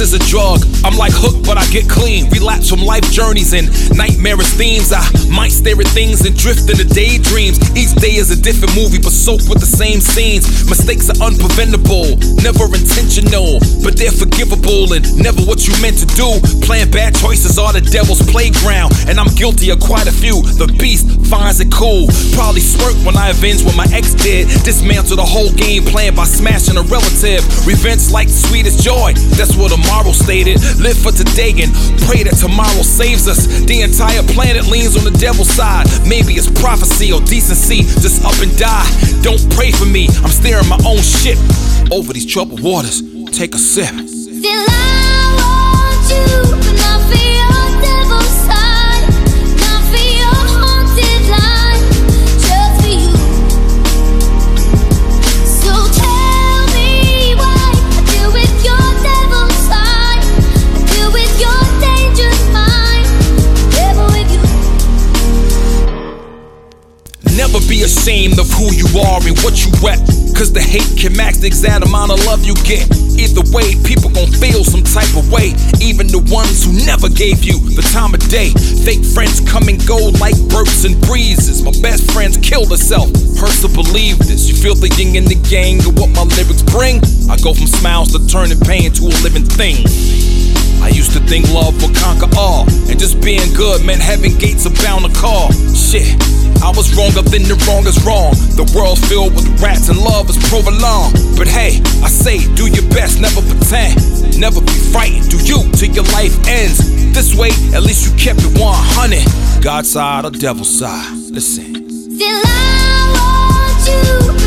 Sex is a drug. I'm like hooked, but I get clean. Relapse from life journeys and nightmarish themes. I might stare at things and drift into daydreams. Each day is a different movie, but soaked with the same scenes. Mistakes are unpreventable, never intentional, but they're forgivable and never what you meant to do. Playing bad choices are the devil's playground, and I'm guilty of quite a few. The beast finds it cool. Probably smirk when I avenge what my ex did. Dismantle the whole game plan by smashing a relative. Revenge like the sweetest joy. That's what tomorrow stated. Live for today and pray that tomorrow saves us. The entire planet leans on the devil's side. Maybe it's prophecy or decency. Just up and die. Don't pray for me. I'm steering my own ship over these troubled waters. Take a sip. Never be ashamed of who you are and what you rep. Cause the hate can match the exact amount of love you get. Either way, people gon' feel some type of way. Even the ones who never gave you the time of day. Fake friends come and go like bursts and breezes. My best friends killed herself. Hurts to believe this. You feel the yin and the yang of what my lyrics bring. I go from smiles to turning pain to a living thing. I used to think love would conquer all, and just being good meant heaven gates are bound to call. Shit, I was wronger than the wrong is wrong. The world's filled with rats and love is provolone. But hey, I say, do your best, never pretend. Never be frightened, do you till your life ends. This way, at least you kept it 100. God's side or devil's side, listen. Still I want you,